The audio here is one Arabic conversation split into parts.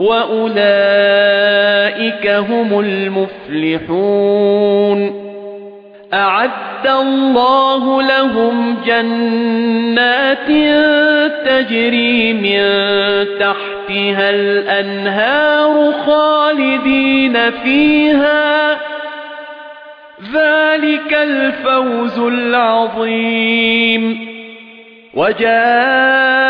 وأولئك هم المفلحون أعد الله لهم جنات تجري من تحتها الأنهار خالدين فيها ذلك الفوز العظيم وجاء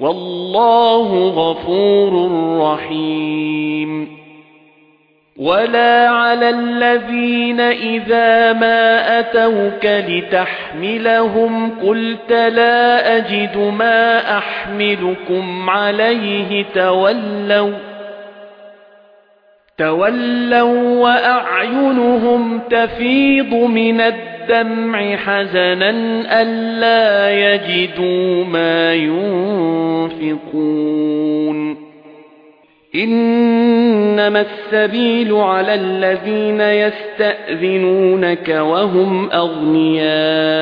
والله غفور رحيم. ولا على الذين إذا ما أتوك لتحملهم قلت لا أجد ما أحملكم عليه. تولوا تولوا وأعينهم تفيض من الدمع حزنا ألا يجدوا ما ينفقون. إنما السبيل على الذين يستأذنونك وهم أغنياء.